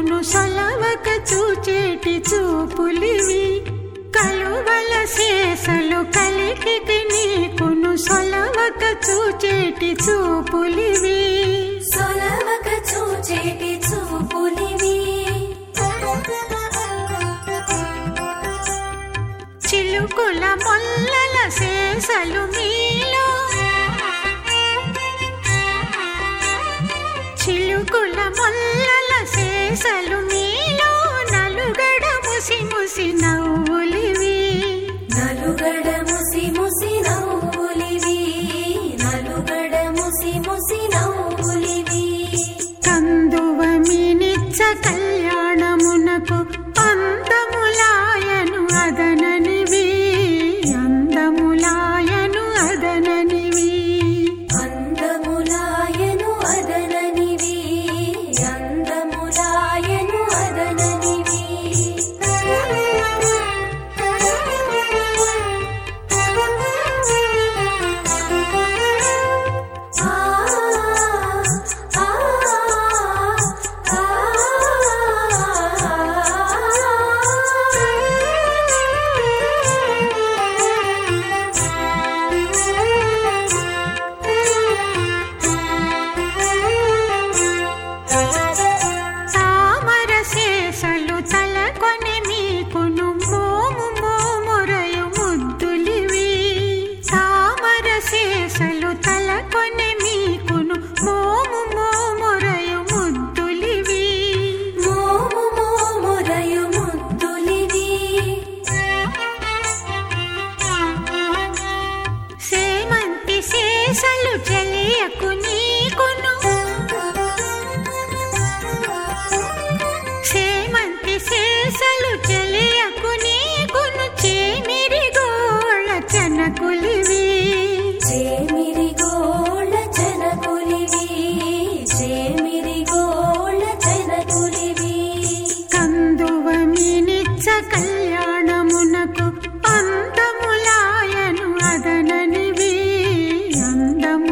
నీకును సలవక చూచేటి చూపులివి. కలువల శేషలు కలికి నీకును సలవక చూచేటి చూపులివి. సొలవక చూచేటి చూపులివి. చిలుకుల మొల్లల శేషలు మీలో చిలుకుల మొల్లల శేషలు మీలో నలుగడ ముసి ముసి నవ్వులివి. నలుగడ ముసి ముసి నవ్వులివి. నలుగడ ముసి ముసి నవ్వులివి. కందువమినిచ్చ కళ్యాణమునకు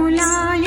मौला